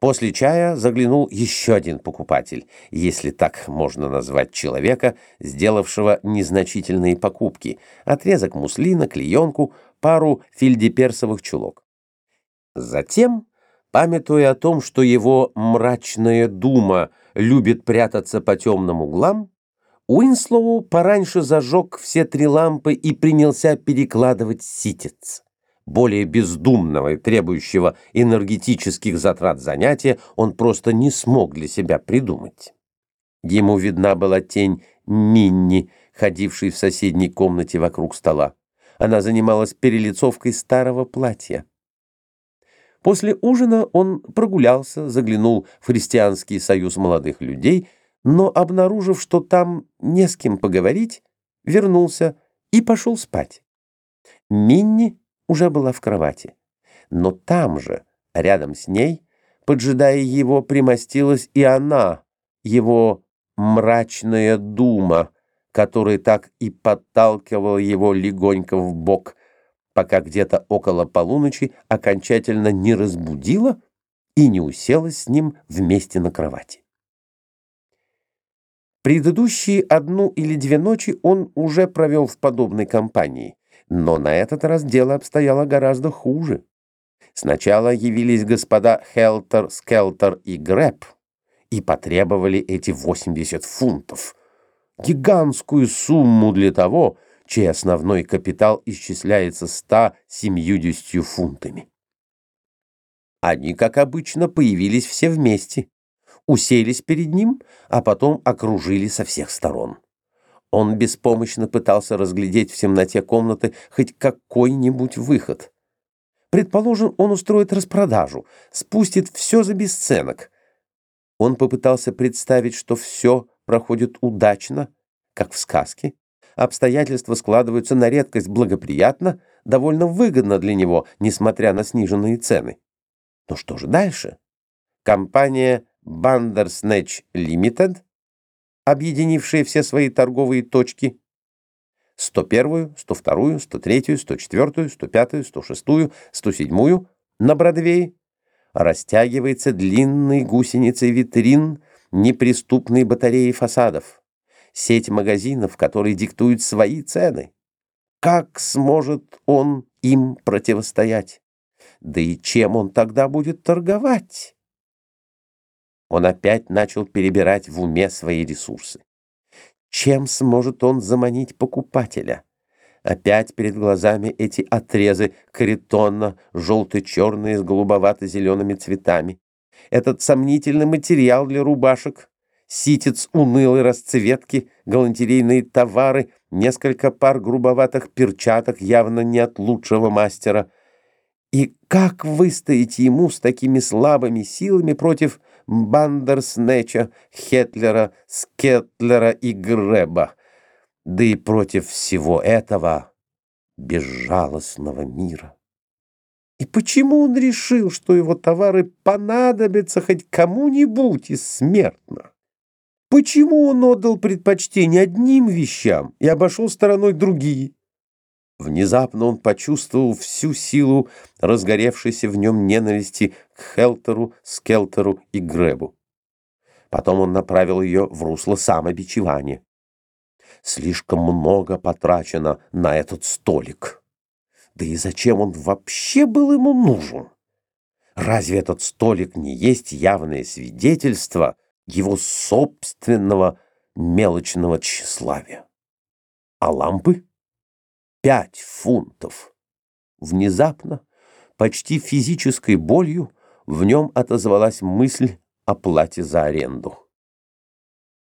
После чая заглянул еще один покупатель, если так можно назвать человека, сделавшего незначительные покупки, отрезок муслина, клеенку, пару фильдеперсовых чулок. Затем, памятуя о том, что его мрачная дума любит прятаться по темным углам, Уинслоу пораньше зажег все три лампы и принялся перекладывать ситец более бездумного и требующего энергетических затрат занятия он просто не смог для себя придумать. Ему видна была тень Минни, ходившей в соседней комнате вокруг стола. Она занималась перелицовкой старого платья. После ужина он прогулялся, заглянул в христианский союз молодых людей, но, обнаружив, что там не с кем поговорить, вернулся и пошел спать. Минни уже была в кровати. Но там же, рядом с ней, поджидая его, примостилась и она, его мрачная дума, которая так и подталкивала его легонько в бок, пока где-то около полуночи окончательно не разбудила и не уселась с ним вместе на кровати. Предыдущие одну или две ночи он уже провел в подобной компании, но на этот раз дело обстояло гораздо хуже. Сначала явились господа Хелтер, Скелтер и Грэп и потребовали эти 80 фунтов. Гигантскую сумму для того, чей основной капитал исчисляется 170 фунтами. Они, как обычно, появились все вместе, уселись перед ним, а потом окружили со всех сторон. Он беспомощно пытался разглядеть в темноте комнаты хоть какой-нибудь выход. Предположим, он устроит распродажу, спустит все за бесценок. Он попытался представить, что все проходит удачно, как в сказке. Обстоятельства складываются на редкость благоприятно, довольно выгодно для него, несмотря на сниженные цены. Но что же дальше? Компания Bandersnatch Limited объединившие все свои торговые точки, 101, 102, 103, 104, 105, 106, 107 на Бродвее, растягивается длинной гусеницей витрин неприступной батареи фасадов, сеть магазинов, которые диктуют свои цены. Как сможет он им противостоять? Да и чем он тогда будет торговать? Он опять начал перебирать в уме свои ресурсы. Чем сможет он заманить покупателя? Опять перед глазами эти отрезы каритона, желто-черные с голубовато-зелеными цветами. Этот сомнительный материал для рубашек, ситец унылой расцветки, галантерейные товары, несколько пар грубоватых перчаток, явно не от лучшего мастера. И как выстоять ему с такими слабыми силами против Бандерснеча, Хетлера, Скетлера и Греба, да и против всего этого безжалостного мира. И почему он решил, что его товары понадобятся хоть кому-нибудь из смертных? Почему он отдал предпочтение одним вещам и обошел стороной другие? Внезапно он почувствовал всю силу разгоревшейся в нем ненависти к Хелтеру, Скелтеру и Гребу. Потом он направил ее в русло самобичевания. Слишком много потрачено на этот столик. Да и зачем он вообще был ему нужен? Разве этот столик не есть явное свидетельство его собственного мелочного тщеславия? А лампы? Пять фунтов. Внезапно, почти физической болью, в нем отозвалась мысль о плате за аренду.